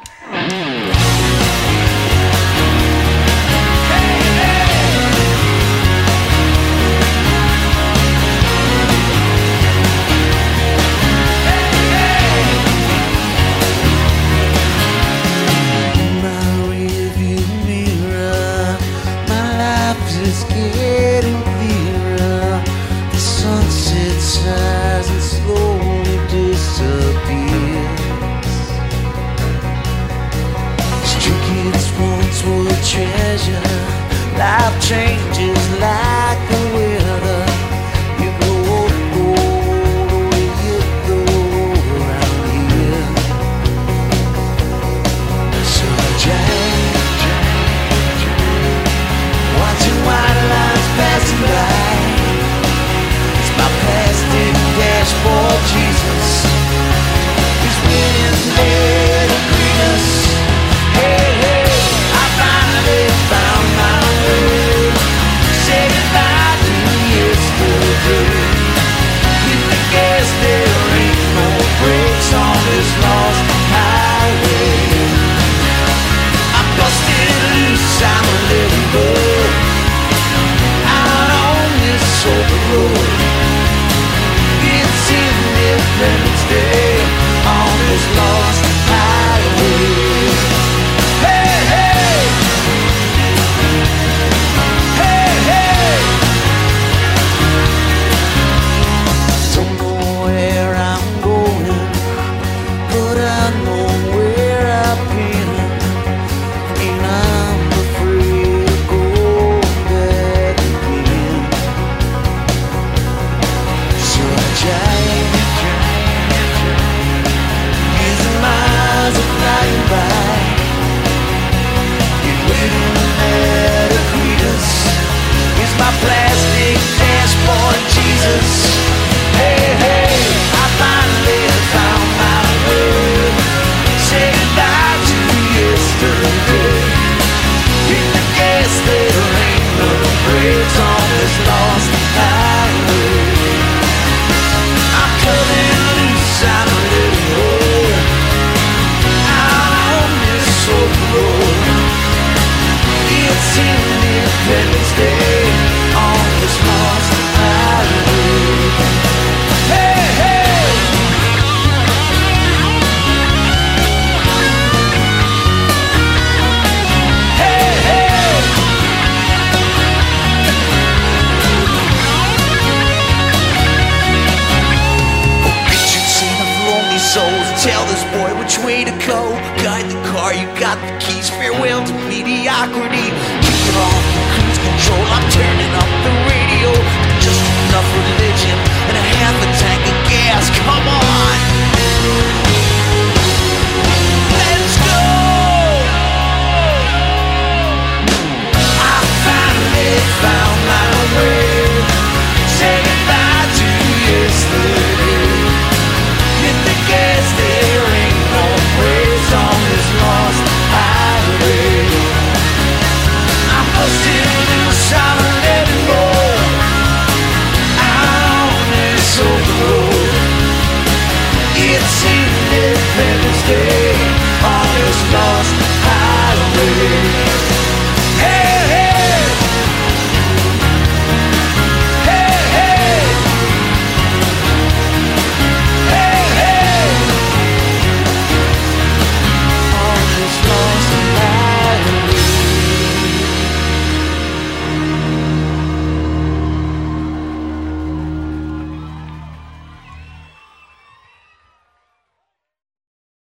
Mm-hmm. treasure. Life changes life. us. the keys. Farewell to mediocrity. see